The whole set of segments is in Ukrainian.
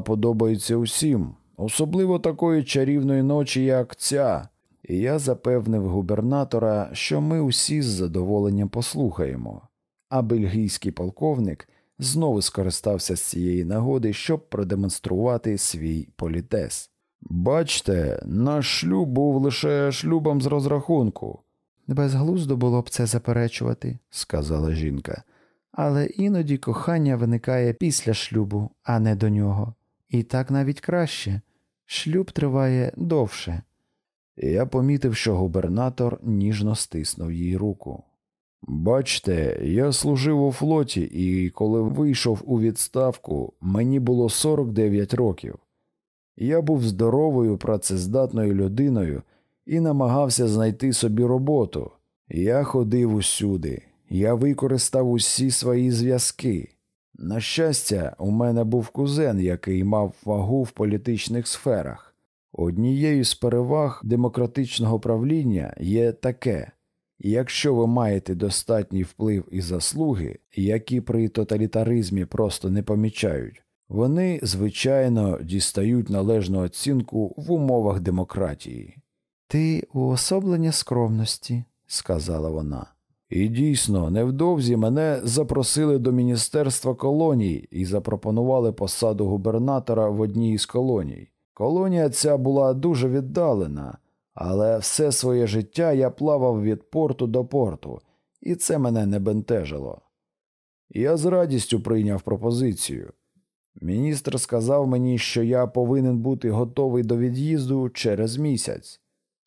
подобається усім, особливо такої чарівної ночі, як ця. І я запевнив губернатора, що ми усі з задоволенням послухаємо. А бельгійський полковник знову скористався з цієї нагоди, щоб продемонструвати свій політес. Бачте, наш шлюб був лише шлюбом з розрахунку. Безглуздо було б це заперечувати, сказала жінка, але іноді кохання виникає після шлюбу, а не до нього. І так навіть краще. Шлюб триває довше. Я помітив, що губернатор ніжно стиснув їй руку. Бачте, я служив у флоті, і коли вийшов у відставку, мені було 49 років. Я був здоровою, працездатною людиною і намагався знайти собі роботу. Я ходив усюди, я використав усі свої зв'язки. На щастя, у мене був кузен, який мав вагу в політичних сферах. Однією з переваг демократичного правління є таке якщо ви маєте достатній вплив і заслуги, які при тоталітаризмі просто не помічають, вони, звичайно, дістають належну оцінку в умовах демократії. Ти уособлення скромності, сказала вона. І дійсно, невдовзі мене запросили до Міністерства колоній і запропонували посаду губернатора в одній із колоній. Колонія ця була дуже віддалена, але все своє життя я плавав від порту до порту, і це мене не бентежило. Я з радістю прийняв пропозицію. Міністр сказав мені, що я повинен бути готовий до від'їзду через місяць,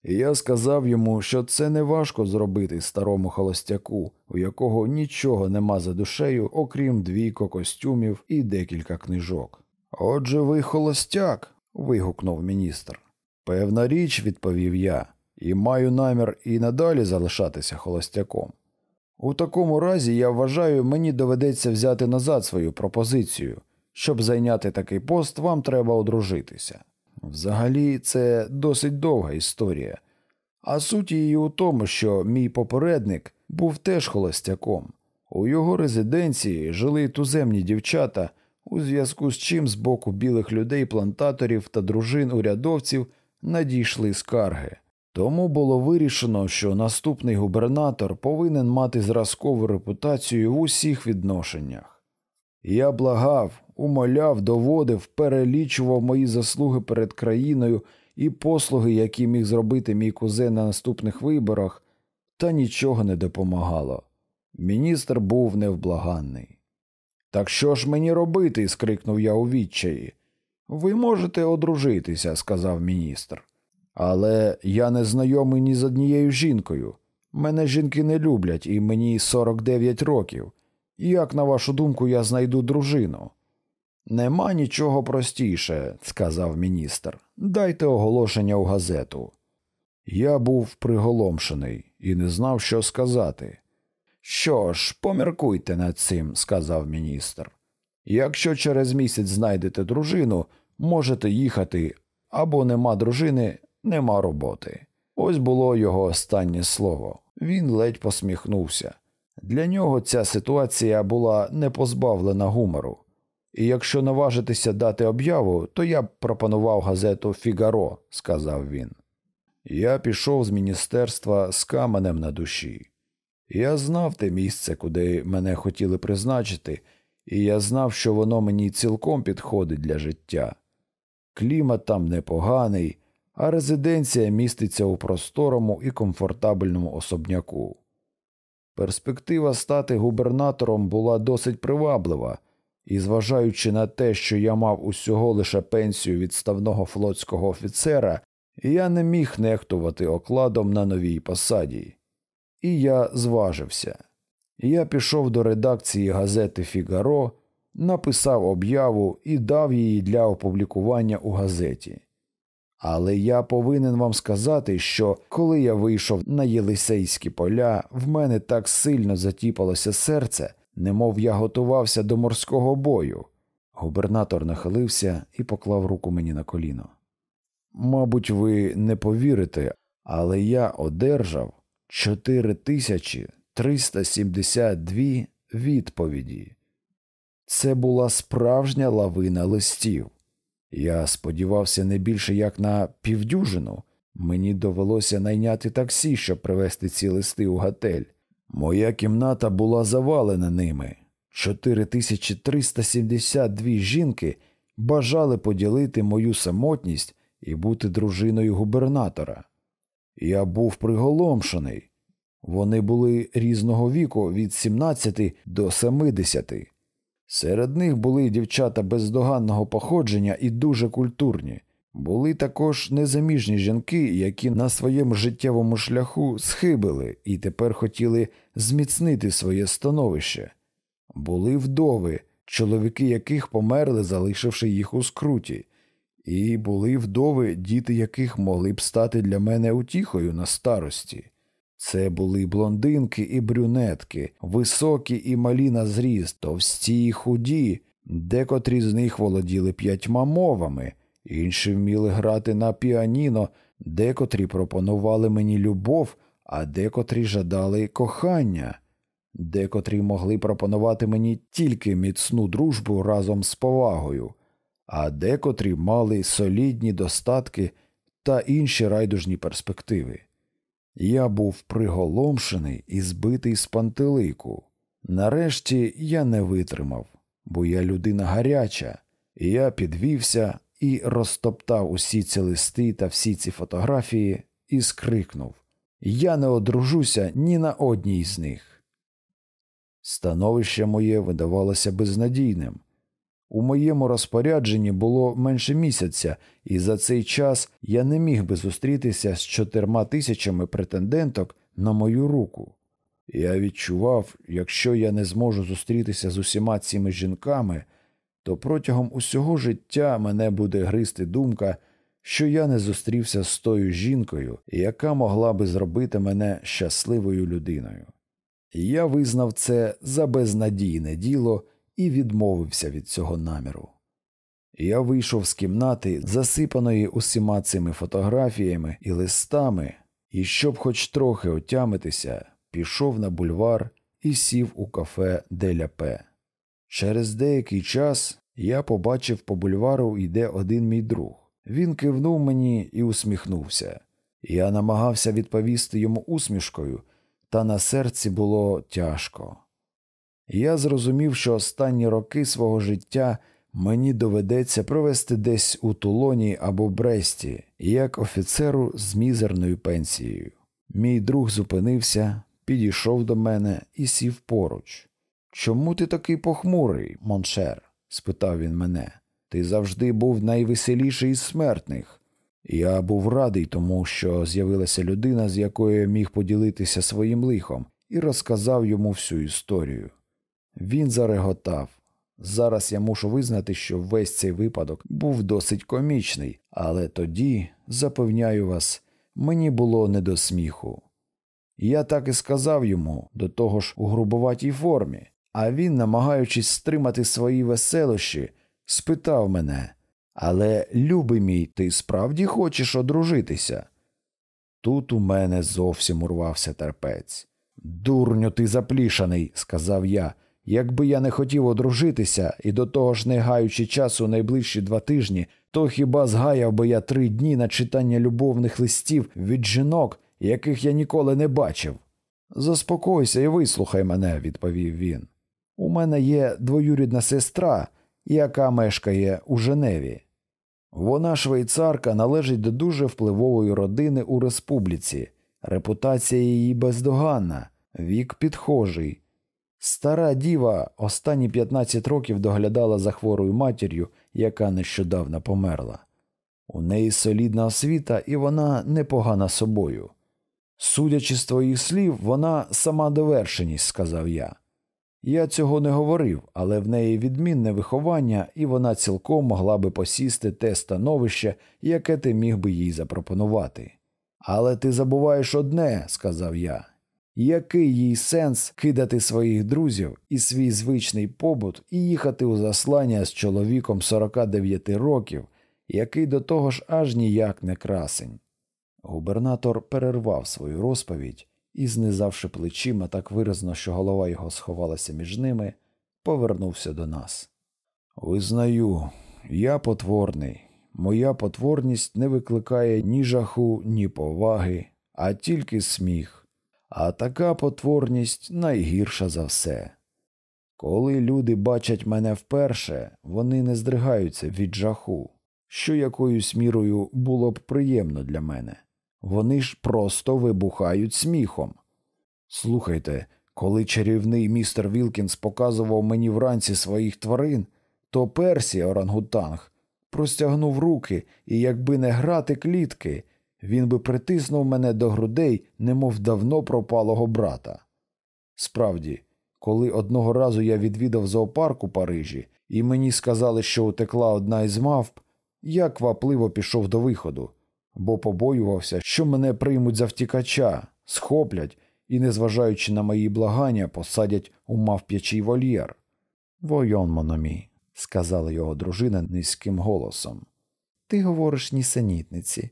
і я сказав йому, що це не важко зробити старому холостяку, у якого нічого нема за душею, окрім двійко костюмів і декілька книжок. Отже, ви холостяк. вигукнув міністр. Певна річ, відповів я, і маю намір і надалі залишатися холостяком. У такому разі я вважаю, мені доведеться взяти назад свою пропозицію. Щоб зайняти такий пост, вам треба одружитися. Взагалі, це досить довга історія, а суть її у тому, що мій попередник був теж холостяком. У його резиденції жили туземні дівчата, у зв'язку з чим з боку білих людей, плантаторів та дружин урядовців надійшли скарги. Тому було вирішено, що наступний губернатор повинен мати зразкову репутацію в усіх відношеннях. Я благав, умоляв, доводив, перелічував мої заслуги перед країною і послуги, які міг зробити мій кузен на наступних виборах, та нічого не допомагало. Міністр був невблаганний. Так що ж мені робити? скрикнув я у відчаї. Ви можете одружитися, сказав міністр. Але я не знайомий ні з однією жінкою. Мене жінки не люблять, і мені 49 років. Як, на вашу думку, я знайду дружину? Нема нічого простіше, сказав міністр. Дайте оголошення у газету. Я був приголомшений і не знав, що сказати. Що ж, поміркуйте над цим, сказав міністр. Якщо через місяць знайдете дружину, можете їхати, або нема дружини, нема роботи. Ось було його останнє слово. Він ледь посміхнувся. Для нього ця ситуація була не позбавлена гумору. І якщо наважитися дати об'яву, то я б пропонував газету Фігаро, сказав він. Я пішов з міністерства з каменем на душі. Я знав те місце, куди мене хотіли призначити, і я знав, що воно мені цілком підходить для життя. Клімат там непоганий, а резиденція міститься у просторому і комфортабельному особняку. Перспектива стати губернатором була досить приваблива, і, зважаючи на те, що я мав усього лише пенсію відставного флотського офіцера, я не міг нехтувати окладом на новій посаді. І я зважився. Я пішов до редакції газети Фігаро, написав об'яву і дав її для опублікування у газеті. Але я повинен вам сказати, що коли я вийшов на Єлисейські поля, в мене так сильно затіпалося серце, немов я готувався до морського бою. Губернатор нахилився і поклав руку мені на коліно. Мабуть, ви не повірите, але я одержав 4372 відповіді. Це була справжня лавина листів. Я сподівався не більше як на півдюжину. Мені довелося найняти таксі, щоб привезти ці листи у готель. Моя кімната була завалена ними. 4372 жінки бажали поділити мою самотність і бути дружиною губернатора. Я був приголомшений. Вони були різного віку від 17 до 70. Серед них були дівчата бездоганного походження і дуже культурні. Були також незаміжні жінки, які на своєму життєвому шляху схибили і тепер хотіли зміцнити своє становище. Були вдови, чоловіки яких померли, залишивши їх у скруті, і були вдови, діти яких могли б стати для мене утіхою на старості. Це були блондинки і брюнетки, високі і малі на зріст, товсті і худі, декотрі з них володіли п'ятьма мовами, інші вміли грати на піаніно, декотрі пропонували мені любов, а декотрі жадали кохання, декотрі могли пропонувати мені тільки міцну дружбу разом з повагою, а декотрі мали солідні достатки та інші райдужні перспективи. Я був приголомшений і збитий з пантелику. Нарешті я не витримав, бо я людина гаряча, і я підвівся і розтоптав усі ці листи та всі ці фотографії і скрикнув Я не одружуся ні на одній з них. Становище моє видавалося безнадійним. У моєму розпорядженні було менше місяця, і за цей час я не міг би зустрітися з чотирма тисячами претенденток на мою руку. Я відчував, якщо я не зможу зустрітися з усіма цими жінками, то протягом усього життя мене буде гризти думка, що я не зустрівся з тою жінкою, яка могла би зробити мене щасливою людиною. Я визнав це за безнадійне діло і відмовився від цього наміру. Я вийшов з кімнати, засипаної усіма цими фотографіями і листами, і, щоб хоч трохи отямитися, пішов на бульвар і сів у кафе Деля П. Через деякий час я побачив по бульвару йде один мій друг. Він кивнув мені і усміхнувся. Я намагався відповісти йому усмішкою, та на серці було тяжко. Я зрозумів, що останні роки свого життя мені доведеться провести десь у Тулоні або Бресті, як офіцеру з мізерною пенсією. Мій друг зупинився, підійшов до мене і сів поруч. Чому ти такий похмурий, Моншер? спитав він мене. Ти завжди був найвеселіший із смертних. Я був радий тому, що з'явилася людина, з якою я міг поділитися своїм лихом, і розказав йому всю історію. Він зареготав. Зараз я мушу визнати, що весь цей випадок був досить комічний, але тоді, запевняю вас, мені було не до сміху. Я так і сказав йому, до того ж у грубоватій формі, а він, намагаючись стримати свої веселощі, спитав мене Але, любий мій, ти справді хочеш одружитися? Тут у мене зовсім урвався терпець. Дурню, ти заплішаний, сказав я. Якби я не хотів одружитися і до того ж не гаючи часу найближчі два тижні, то хіба згаяв би я три дні на читання любовних листів від жінок, яких я ніколи не бачив. Заспокойся і вислухай мене, відповів він. У мене є двоюрідна сестра, яка мешкає у Женеві. Вона швейцарка належить до дуже впливової родини у республіці, репутація її бездоганна, вік підхожий. Стара діва останні 15 років доглядала за хворою матір'ю, яка нещодавно померла. У неї солідна освіта, і вона непогана собою. Судячи з твоїх слів, вона сама довершеність, сказав я. Я цього не говорив, але в неї відмінне виховання, і вона цілком могла би посісти те становище, яке ти міг би їй запропонувати. Але ти забуваєш одне, сказав я. Який їй сенс кидати своїх друзів і свій звичний побут і їхати у заслання з чоловіком 49 років, який до того ж аж ніяк не красень? Губернатор перервав свою розповідь і, знизавши плечима так виразно, що голова його сховалася між ними, повернувся до нас. Визнаю, я потворний, моя потворність не викликає ні жаху, ні поваги, а тільки сміх. А така потворність найгірша за все. Коли люди бачать мене вперше, вони не здригаються від жаху, що якоюсь мірою було б приємно для мене. Вони ж просто вибухають сміхом. Слухайте, коли чарівний містер Вілкінс показував мені вранці своїх тварин, то Персі орангутанг простягнув руки, і якби не грати клітки, він би притиснув мене до грудей, немов давно пропалого брата. Справді, коли одного разу я відвідав зоопарк у Парижі, і мені сказали, що утекла одна із мавп, я квапливо пішов до виходу, бо побоювався, що мене приймуть за втікача, схоплять і, незважаючи на мої благання, посадять у мавп'ячий вольєр. Войон, мономі, сказала його дружина низьким голосом. Ти говориш нісенітниці.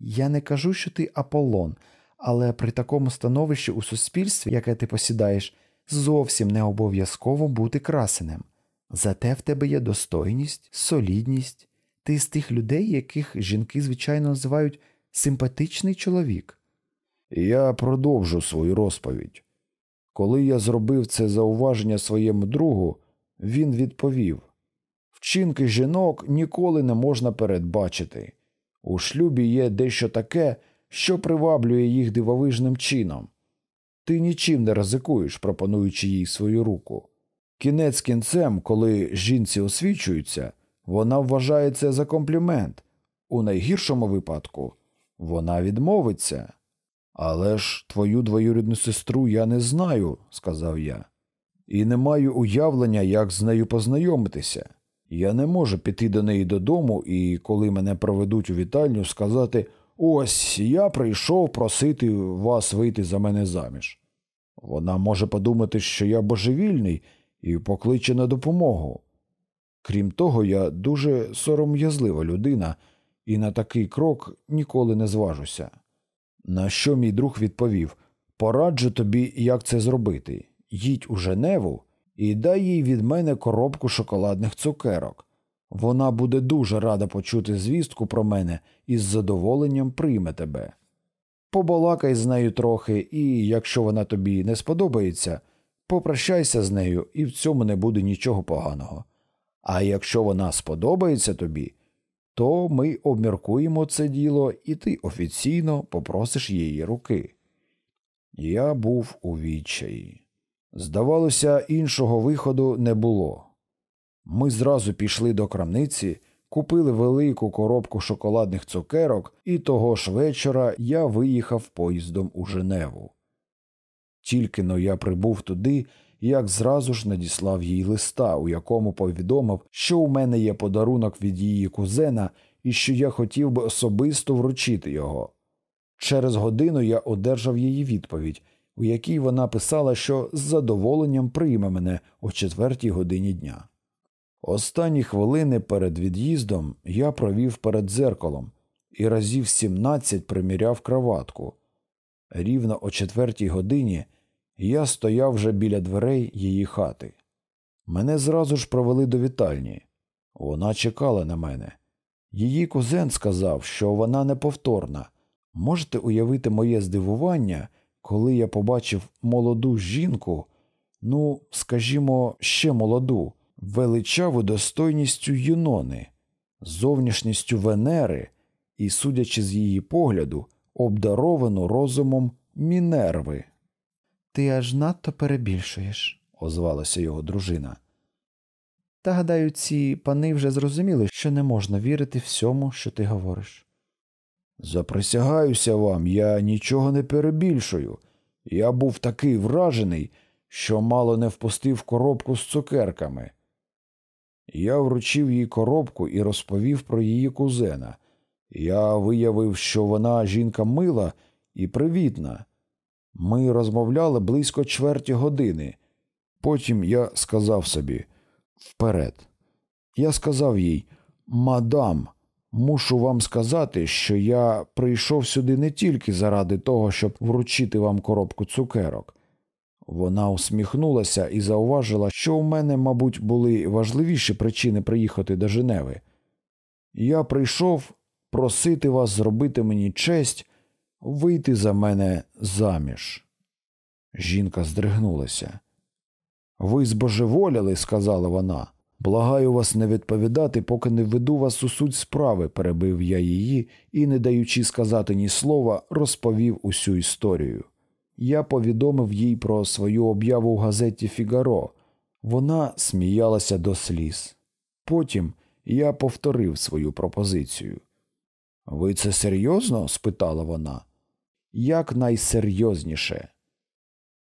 Я не кажу, що ти Аполлон, але при такому становищі у суспільстві, яке ти посідаєш, зовсім не обов'язково бути красенем. Зате в тебе є достойність, солідність. Ти з тих людей, яких жінки, звичайно, називають симпатичний чоловік. Я продовжу свою розповідь. Коли я зробив це зауваження своєму другу, він відповів Вчинки жінок ніколи не можна передбачити. У шлюбі є дещо таке, що приваблює їх дивовижним чином. Ти нічим не ризикуєш, пропонуючи їй свою руку. Кінець кінцем, коли жінці освічуються, вона вважає це за комплімент. У найгіршому випадку вона відмовиться. Але ж твою двоюрідну сестру я не знаю, сказав я, і не маю уявлення, як з нею познайомитися. Я не можу піти до неї додому і, коли мене проведуть у вітальню, сказати ось я прийшов просити вас вийти за мене заміж. Вона може подумати, що я божевільний і покличе на допомогу. Крім того, я дуже сором'язлива людина і на такий крок ніколи не зважуся. На що мій друг відповів Пораджу тобі, як це зробити. Їдь у Женеву і дай їй від мене коробку шоколадних цукерок. Вона буде дуже рада почути звістку про мене і з задоволенням прийме тебе. Побалакай з нею трохи, і, якщо вона тобі не сподобається, попрощайся з нею, і в цьому не буде нічого поганого. А якщо вона сподобається тобі, то ми обміркуємо це діло, і ти офіційно попросиш її руки. Я був у відчаї. Здавалося, іншого виходу не було. Ми зразу пішли до крамниці, купили велику коробку шоколадних цукерок, і того ж вечора я виїхав поїздом у Женеву. Тільки но я прибув туди, як зразу ж надіслав їй листа, у якому повідомив, що у мене є подарунок від її кузена і що я хотів би особисто вручити його. Через годину я одержав її відповідь, у якій вона писала, що з задоволенням прийме мене о четвертій годині дня. Останні хвилини перед від'їздом я провів перед дзеркалом і разів сімнадцять приміряв краватку. Рівно о четвертій годині я стояв вже біля дверей її хати. Мене зразу ж провели до вітальні. Вона чекала на мене. Її кузен сказав, що вона неповторна. Можете уявити моє здивування, коли я побачив молоду жінку, ну, скажімо, ще молоду, величаву достойністю Юнони, зовнішністю Венери і, судячи з її погляду, обдаровану розумом Мінерви. Ти аж надто перебільшуєш, озвалася його дружина. Та гадаю, ці пани вже зрозуміли, що не можна вірити всьому, що ти говориш. Заприсягаюся вам, я нічого не перебільшую. Я був такий вражений, що мало не впустив коробку з цукерками. Я вручив їй коробку і розповів про її кузена. Я виявив, що вона жінка мила і привітна. Ми розмовляли близько чверті години. Потім я сказав собі вперед. Я сказав їй, мадам, мушу вам сказати, що я прийшов сюди не тільки заради того, щоб вручити вам коробку цукерок. Вона усміхнулася і зауважила, що у мене, мабуть, були важливіші причини приїхати до Женеви. Я прийшов просити вас зробити мені честь вийти за мене заміж. Жінка здригнулася. Ви збожеволіли, сказала вона. Благаю вас не відповідати, поки не введу вас у суть справи, перебив я її і, не даючи сказати ні слова, розповів усю історію. Я повідомив їй про свою об'яву в газеті Фігаро. Вона сміялася до сліз. Потім я повторив свою пропозицію. Ви це серйозно? спитала вона. Як найсерйозніше.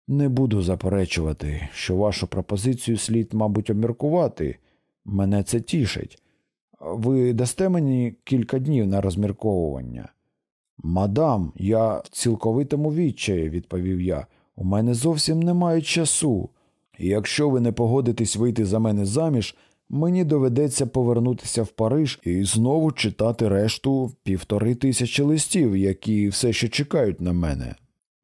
Не буду заперечувати, що вашу пропозицію слід, мабуть, обміркувати. Мене це тішить. Ви дасте мені кілька днів на розмірковування. Мадам, я в цілковитому відчаї, відповів я. У мене зовсім немає часу. І якщо ви не погодитесь вийти за мене заміж, мені доведеться повернутися в Париж і знову читати решту півтори тисячі листів, які все ще чекають на мене.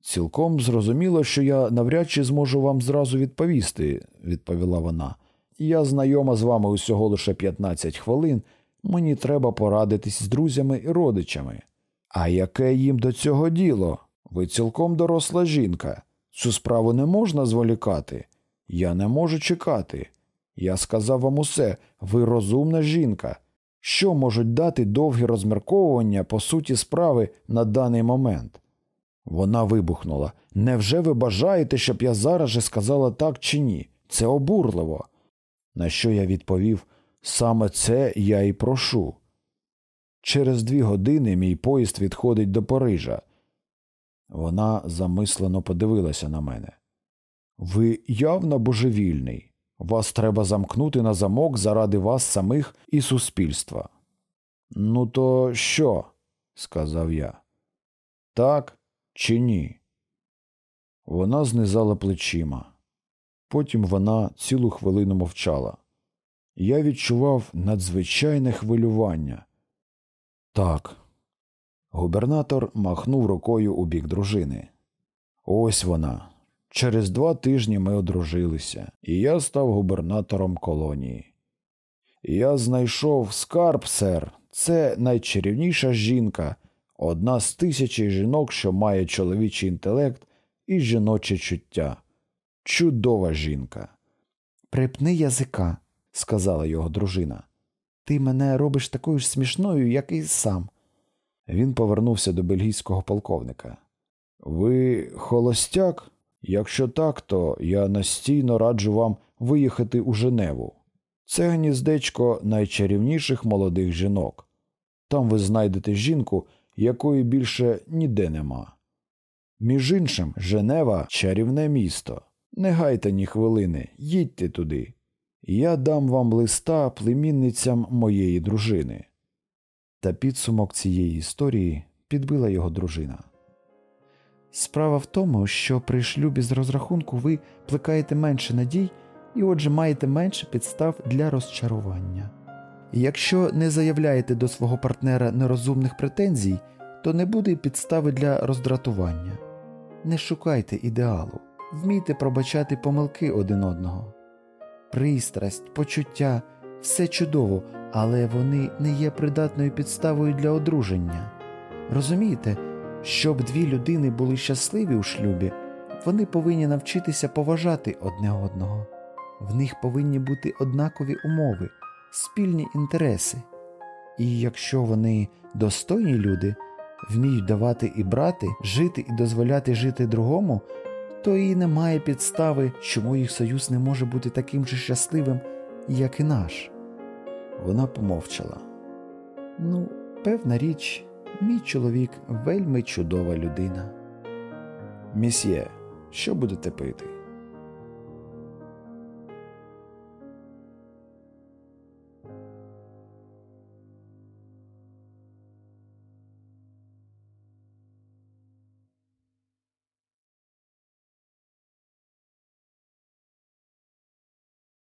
Цілком зрозуміло, що я навряд чи зможу вам зразу відповісти, відповіла вона. Я знайома з вами усього лише 15 хвилин, мені треба порадитись з друзями і родичами. А яке їм до цього діло? Ви цілком доросла жінка. Цю справу не можна зволікати. Я не можу чекати. Я сказав вам усе, ви розумна жінка. Що можуть дати довгі розмірковування по суті справи на даний момент? Вона вибухнула. Невже ви бажаєте, щоб я зараз же сказала так чи ні? Це обурливо. На що я відповів саме це я і прошу. Через дві години мій поїзд відходить до Парижа. Вона замислено подивилася на мене. Ви явно божевільний. Вас треба замкнути на замок заради вас самих і суспільства. Ну, то що? сказав я. Так чи ні? Вона знизала плечима. Потім вона цілу хвилину мовчала. Я відчував надзвичайне хвилювання. Так. Губернатор махнув рукою у бік дружини. Ось вона. Через два тижні ми одружилися, і я став губернатором колонії. Я знайшов скарб, сер, це найчарівніша жінка, одна з тисячі жінок, що має чоловічий інтелект і жіноче чуття. Чудова жінка. Припни язика, сказала його дружина. Ти мене робиш такою ж смішною, як і сам. Він повернувся до бельгійського полковника. Ви холостяк? Якщо так, то я настійно раджу вам виїхати у Женеву. Це гніздечко найчарівніших молодих жінок. Там ви знайдете жінку, якої більше ніде нема. Між іншим, Женева чарівне місто. Не гайте ні хвилини, їдьте туди. Я дам вам листа племінницям моєї дружини. Та підсумок цієї історії підбила його дружина. Справа в тому, що при шлюбі з розрахунку ви плекаєте менше надій і, отже, маєте менше підстав для розчарування. Якщо не заявляєте до свого партнера нерозумних претензій, то не буде підстави для роздратування. Не шукайте ідеалу, вмійте пробачати помилки один одного. Пристрасть, почуття все чудово, але вони не є придатною підставою для одруження. Розумієте, щоб дві людини були щасливі у шлюбі, вони повинні навчитися поважати одне одного, в них повинні бути однакові умови, спільні інтереси. І якщо вони достойні люди, вміють давати і брати, жити і дозволяти жити другому, то і немає підстави, чому їх союз не може бути таким же щасливим, як і наш. Вона помовчала. Ну, певна річ, мій чоловік вельми чудова людина. Місьє, що будете пити?